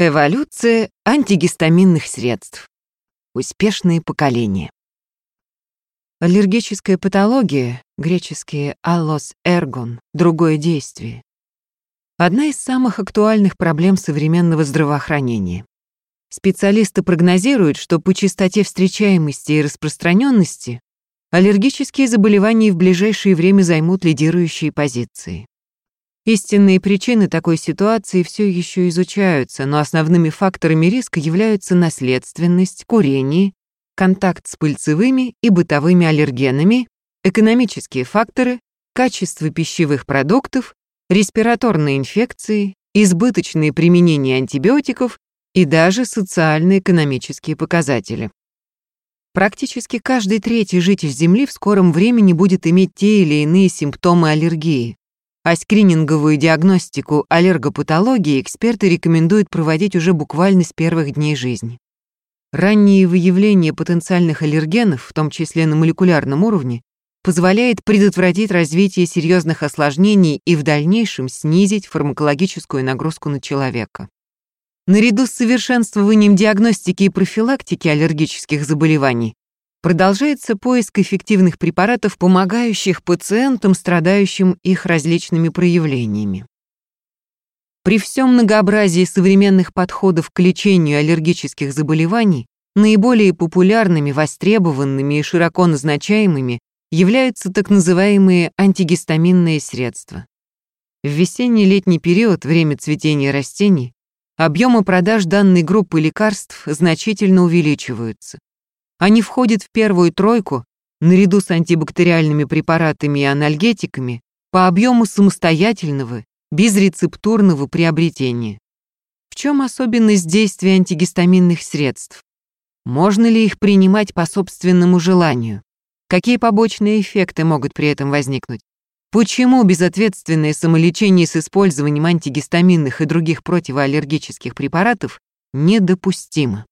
Эволюция антигистаминных средств. Успешные поколения. Аллергическая патология, греческие «аллос эргон» — другое действие. Одна из самых актуальных проблем современного здравоохранения. Специалисты прогнозируют, что по частоте встречаемости и распространенности аллергические заболевания в ближайшее время займут лидирующие позиции. Истинные причины такой ситуации все еще изучаются, но основными факторами риска являются наследственность, курение, контакт с пыльцевыми и бытовыми аллергенами, экономические факторы, качество пищевых продуктов, респираторные инфекции, избыточное применение антибиотиков и даже социально-экономические показатели. Практически каждый третий житель Земли в скором времени будет иметь те или иные симптомы аллергии, а скрининговую диагностику аллергопатологии эксперты рекомендуют проводить уже буквально с первых дней жизни. Раннее выявление потенциальных аллергенов, в том числе на молекулярном уровне, позволяет предотвратить развитие серьезных осложнений и в дальнейшем снизить фармакологическую нагрузку на человека. Наряду с совершенствованием диагностики и профилактики аллергических заболеваний Продолжается поиск эффективных препаратов, помогающих пациентам, страдающим их различными проявлениями. При всем многообразии современных подходов к лечению аллергических заболеваний наиболее популярными, востребованными и широко назначаемыми являются так называемые антигистаминные средства. В весенне-летний период, время цветения растений, объемы продаж данной группы лекарств значительно увеличиваются. Они входят в первую тройку, наряду с антибактериальными препаратами и анальгетиками, по объему самостоятельного, безрецептурного приобретения. В чем особенность действия антигистаминных средств? Можно ли их принимать по собственному желанию? Какие побочные эффекты могут при этом возникнуть? Почему безответственное самолечение с использованием антигистаминных и других противоаллергических препаратов недопустимо?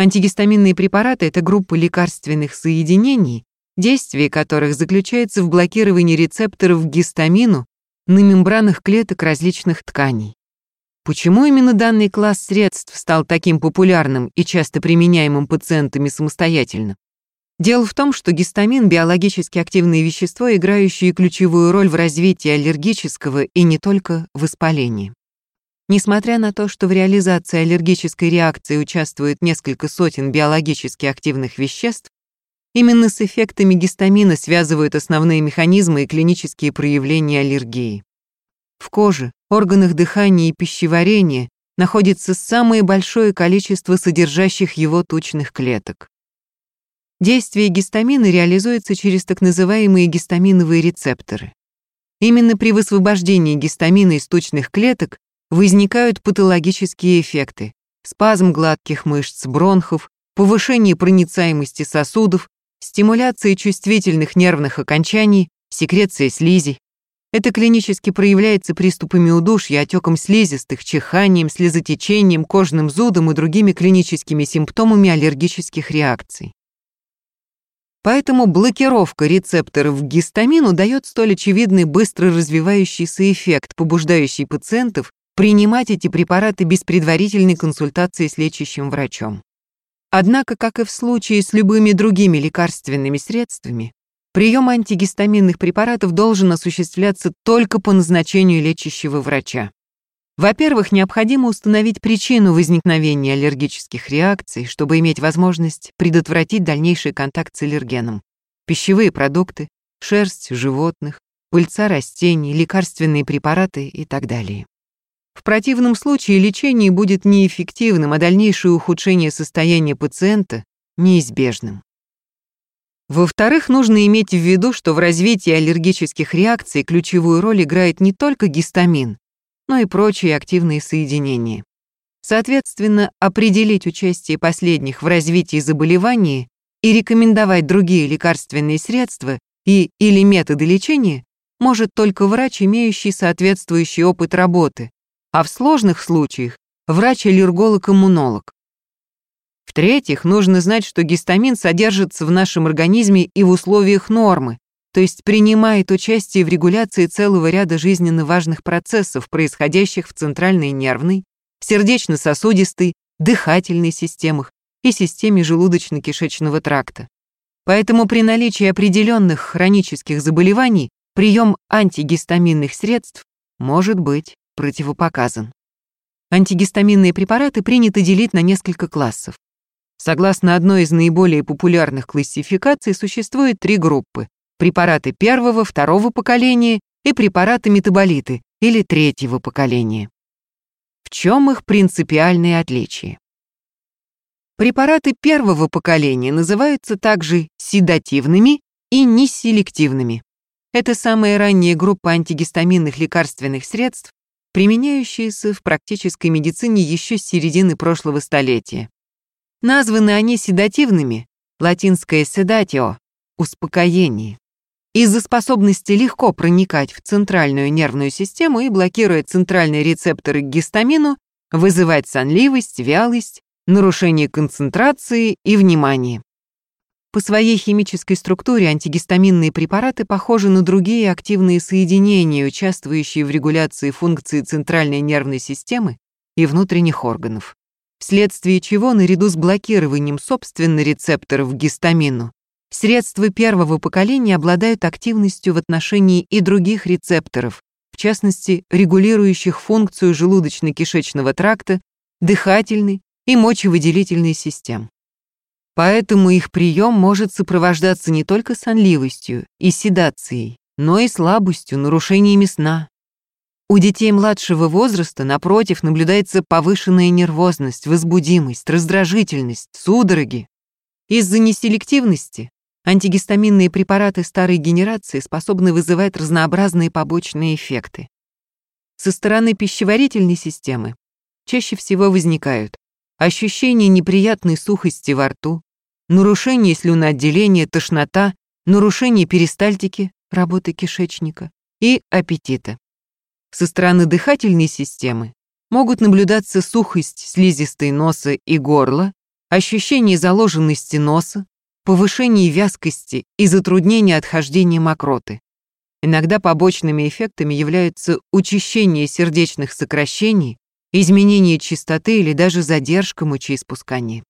Антигистаминные препараты – это группа лекарственных соединений, действие которых заключается в блокировании рецепторов гистамину на мембранах клеток различных тканей. Почему именно данный класс средств стал таким популярным и часто применяемым пациентами самостоятельно? Дело в том, что гистамин – биологически активное вещество, играющее ключевую роль в развитии аллергического и не только воспаления. Несмотря на то, что в реализации аллергической реакции участвует несколько сотен биологически активных веществ, именно с эффектами гистамина связывают основные механизмы и клинические проявления аллергии. В коже, органах дыхания и пищеварения находится самое большое количество содержащих его тучных клеток. Действие гистамина реализуется через так называемые гистаминовые рецепторы. Именно при высвобождении гистамина из тучных клеток возникают патологические эффекты. Спазм гладких мышц бронхов, повышение проницаемости сосудов, стимуляция чувствительных нервных окончаний, секреция слизи. Это клинически проявляется приступами удушья, отеком слизистых, чиханием, слезотечением, кожным зудом и другими клиническими симптомами аллергических реакций. Поэтому блокировка рецепторов к гистамину дает столь очевидный быстро развивающийся эффект, побуждающий пациентов принимать эти препараты без предварительной консультации с лечащим врачом. Однако, как и в случае с любыми другими лекарственными средствами, прием антигистаминных препаратов должен осуществляться только по назначению лечащего врача. Во-первых, необходимо установить причину возникновения аллергических реакций, чтобы иметь возможность предотвратить дальнейший контакт с аллергеном. Пищевые продукты, шерсть животных, пыльца растений, лекарственные препараты и так далее. В противном случае лечение будет неэффективным, а дальнейшее ухудшение состояния пациента неизбежным. Во-вторых, нужно иметь в виду, что в развитии аллергических реакций ключевую роль играет не только гистамин, но и прочие активные соединения. Соответственно, определить участие последних в развитии заболевания и рекомендовать другие лекарственные средства и или методы лечения может только врач, имеющий соответствующий опыт работы, а в сложных случаях врач-аллерголог-иммунолог. В-третьих, нужно знать, что гистамин содержится в нашем организме и в условиях нормы, то есть принимает участие в регуляции целого ряда жизненно важных процессов, происходящих в центральной нервной, сердечно-сосудистой, дыхательной системах и системе желудочно-кишечного тракта. Поэтому при наличии определенных хронических заболеваний прием антигистаминных средств может быть противопоказан. Антигистаминные препараты принято делить на несколько классов. Согласно одной из наиболее популярных классификаций, существует три группы – препараты первого, второго поколения и препараты-метаболиты или третьего поколения. В чем их принципиальные отличия? Препараты первого поколения называются также седативными и неселективными. Это самая ранняя группа антигистаминных лекарственных средств, применяющиеся в практической медицине еще с середины прошлого столетия. Названы они седативными, латинское «sedatio» — успокоение, из-за способности легко проникать в центральную нервную систему и, блокируя центральные рецепторы к гистамину, вызывать сонливость, вялость, нарушение концентрации и внимания. По своей химической структуре антигистаминные препараты похожи на другие активные соединения, участвующие в регуляции функций центральной нервной системы и внутренних органов, вследствие чего наряду с блокированием собственных рецепторов к гистамину средства первого поколения обладают активностью в отношении и других рецепторов, в частности, регулирующих функцию желудочно-кишечного тракта, дыхательной и мочевыделительной систем. Поэтому их прием может сопровождаться не только сонливостью и седацией, но и слабостью, нарушениями сна. У детей младшего возраста, напротив, наблюдается повышенная нервозность, возбудимость, раздражительность, судороги. Из-за неселективности антигистаминные препараты старой генерации способны вызывать разнообразные побочные эффекты. Со стороны пищеварительной системы чаще всего возникают ощущение неприятной сухости во рту, нарушение слюноотделения, тошнота, нарушение перистальтики, работы кишечника и аппетита. Со стороны дыхательной системы могут наблюдаться сухость слизистой носа и горла, ощущение заложенности носа, повышение вязкости и затруднение отхождения мокроты. Иногда побочными эффектами являются учащение сердечных сокращений, изменение частоты или даже задержка мочеиспускания.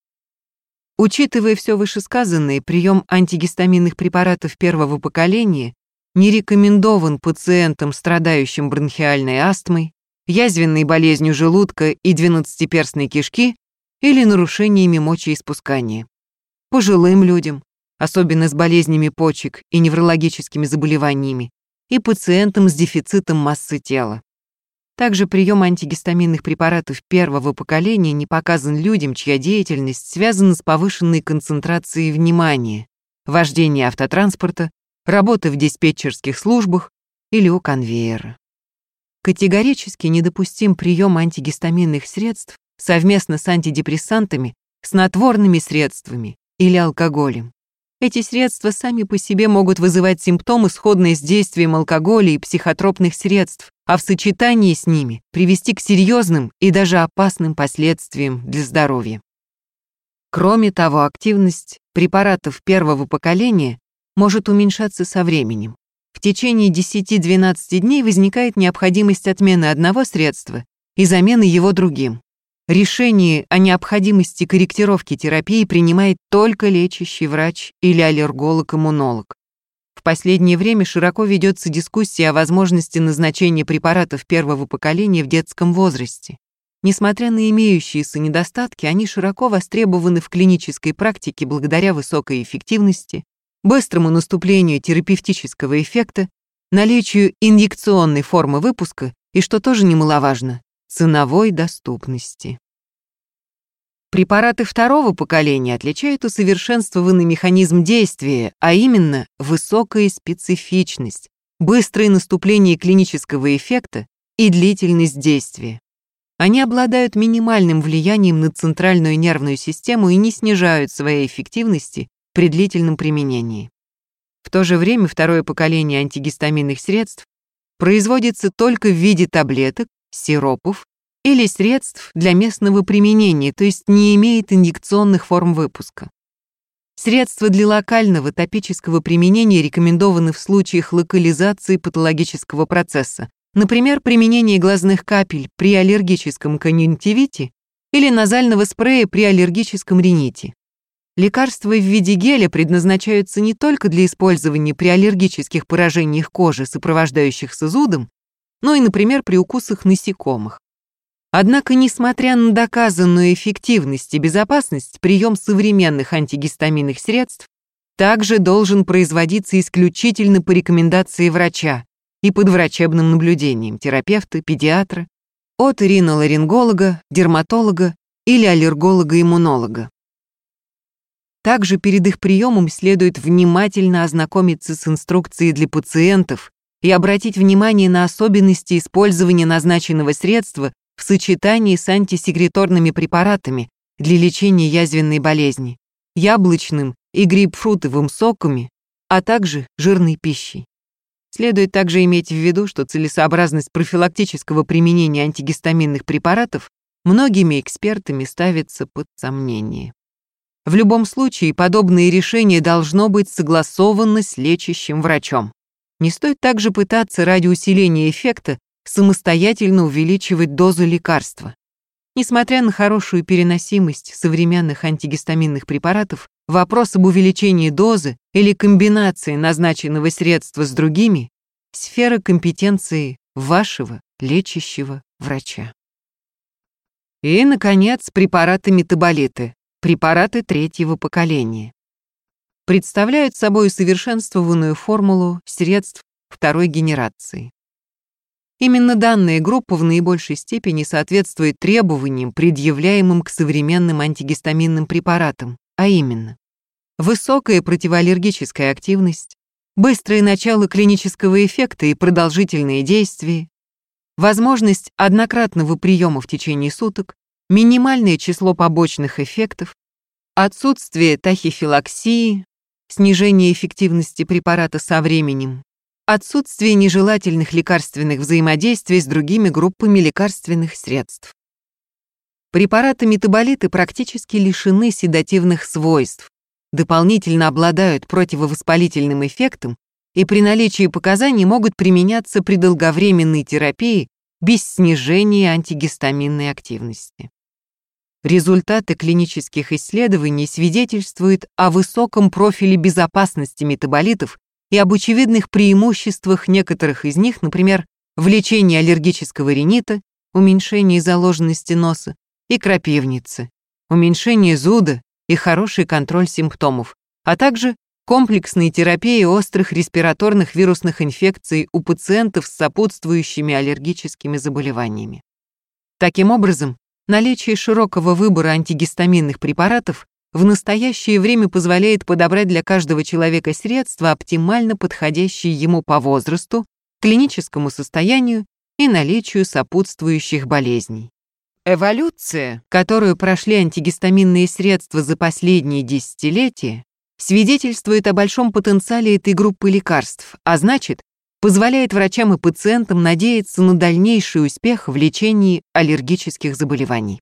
Учитывая все вышесказанное, прием антигистаминных препаратов первого поколения не рекомендован пациентам, страдающим бронхиальной астмой, язвенной болезнью желудка и двенадцатиперстной кишки или нарушениями мочеиспускания. Пожилым людям, особенно с болезнями почек и неврологическими заболеваниями, и пациентам с дефицитом массы тела. Также прием антигистаминных препаратов первого поколения не показан людям, чья деятельность связана с повышенной концентрацией внимания, вождение автотранспорта, работа в диспетчерских службах или у конвейера. Категорически недопустим прием антигистаминных средств совместно с антидепрессантами, снотворными средствами или алкоголем. Эти средства сами по себе могут вызывать симптомы, сходные с действием алкоголя и психотропных средств, а в сочетании с ними привести к серьезным и даже опасным последствиям для здоровья. Кроме того, активность препаратов первого поколения может уменьшаться со временем. В течение 10-12 дней возникает необходимость отмены одного средства и замены его другим. Решение о необходимости корректировки терапии принимает только лечащий врач или аллерголог-иммунолог. В последнее время широко ведется дискуссия о возможности назначения препаратов первого поколения в детском возрасте. Несмотря на имеющиеся недостатки, они широко востребованы в клинической практике благодаря высокой эффективности, быстрому наступлению терапевтического эффекта, наличию инъекционной формы выпуска и, что тоже немаловажно, ценовой доступности. Препараты второго поколения отличают усовершенствованный механизм действия, а именно высокая специфичность, быстрое наступление клинического эффекта и длительность действия. Они обладают минимальным влиянием на центральную нервную систему и не снижают своей эффективности при длительном применении. В то же время второе поколение антигистаминных средств производится только в виде таблеток, сиропов или средств для местного применения, то есть не имеет инъекционных форм выпуска. Средства для локального топического применения рекомендованы в случаях локализации патологического процесса, Например, применение глазных капель при аллергическом конъюнктивите или назального спрея при аллергическом рините. Лекарства в виде геля предназначаются не только для использования при аллергических поражениях кожи, сопровождающихся зудом, но и, например, при укусах насекомых. Однако, несмотря на доказанную эффективность и безопасность, прием современных антигистаминных средств также должен производиться исключительно по рекомендации врача и под врачебным наблюдением терапевта, педиатра, оториноларинголога, дерматолога или аллерголога-иммунолога. Также перед их приемом следует внимательно ознакомиться с инструкцией для пациентов и обратить внимание на особенности использования назначенного средства в сочетании с антисекреторными препаратами для лечения язвенной болезни, яблочным и грейпфрутовым соками, а также жирной пищей. Следует также иметь в виду, что целесообразность профилактического применения антигистаминных препаратов многими экспертами ставится под сомнение. В любом случае, подобное решение должно быть согласовано с лечащим врачом. Не стоит также пытаться ради усиления эффекта самостоятельно увеличивать дозу лекарства. Несмотря на хорошую переносимость современных антигистаминных препаратов, вопрос об увеличении дозы или комбинации назначенного средства с другими – сфера компетенции вашего лечащего врача. И, наконец, препараты-метаболиты, препараты третьего поколения. Представляют собой усовершенствованную формулу средств второй генерации. Именно данная группа в наибольшей степени соответствует требованиям, предъявляемым к современным антигистаминным препаратам, а именно высокая противоаллергическая активность, быстрое начало клинического эффекта и продолжительные действия, возможность однократного приема в течение суток, минимальное число побочных эффектов, отсутствие тахифилаксии, снижение эффективности препарата со временем, отсутствие нежелательных лекарственных взаимодействий с другими группами лекарственных средств. Препараты-метаболиты практически лишены седативных свойств, дополнительно обладают противовоспалительным эффектом и при наличии показаний могут применяться при долговременной терапии без снижения антигистаминной активности. Результаты клинических исследований свидетельствуют о высоком профиле безопасности метаболитов и об очевидных преимуществах некоторых из них, например, в лечении аллергического ринита, уменьшении заложенности носа и крапивницы, уменьшении зуда и хороший контроль симптомов, а также комплексной терапии острых респираторных вирусных инфекций у пациентов с сопутствующими аллергическими заболеваниями. Таким образом, Наличие широкого выбора антигистаминных препаратов в настоящее время позволяет подобрать для каждого человека средства, оптимально подходящие ему по возрасту, клиническому состоянию и наличию сопутствующих болезней. Эволюция, которую прошли антигистаминные средства за последние десятилетия, свидетельствует о большом потенциале этой группы лекарств, а значит, позволяет врачам и пациентам надеяться на дальнейший успех в лечении аллергических заболеваний.